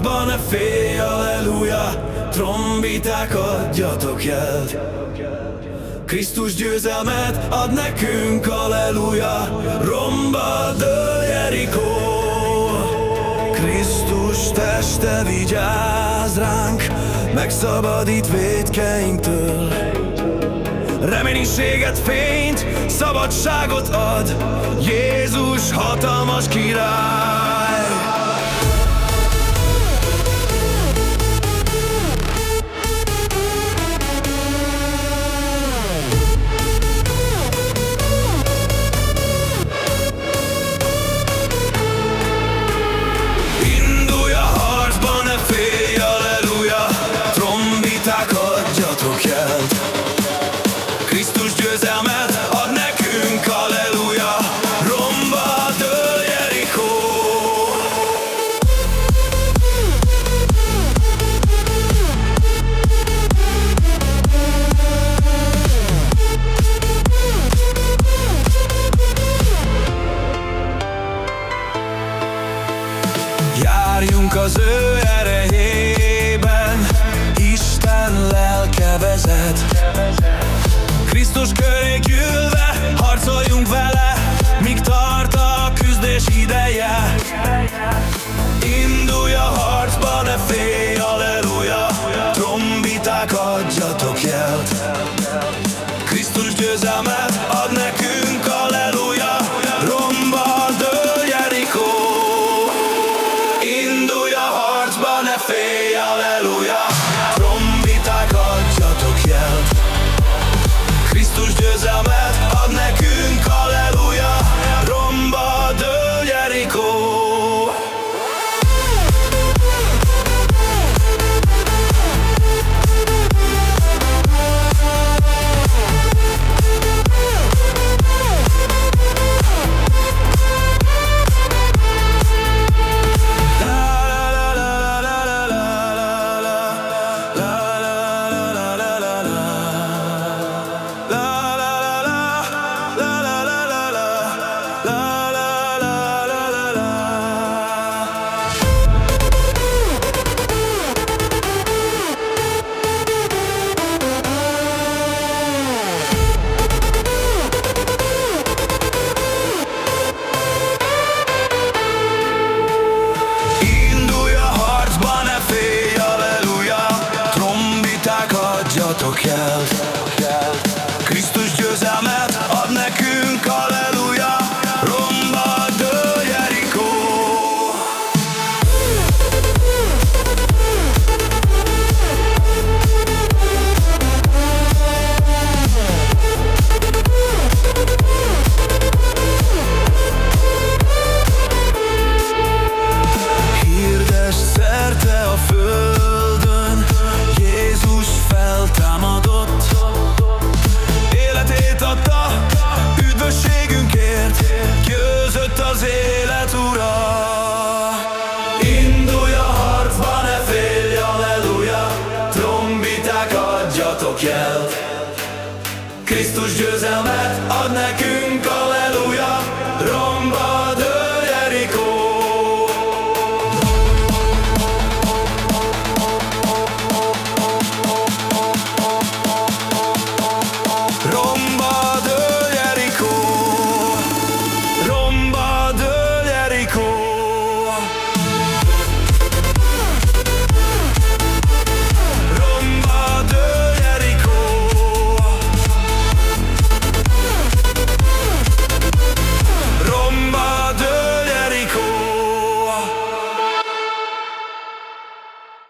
harcban ne félj, aleluja, trombiták adjatok jelt. Krisztus győzelmet ad nekünk, aleluja, romba dől Jerikó. Krisztus teste vigyáz ránk, megszabadít védkeinktől. Reménységet, fényt, szabadságot ad Jézus hatalmas király Járjunk az ő erejében. Isten lelke vezet. Krisztus köré gyűlve harcoljunk vele Míg tart a küzdés ideje. Indulj a harcba, ne félj, aleluja Trombiták adjatok jelt Krisztus győzelmet Trombiták adjatok jelt Krisztus győzelmet ad nekünk a le-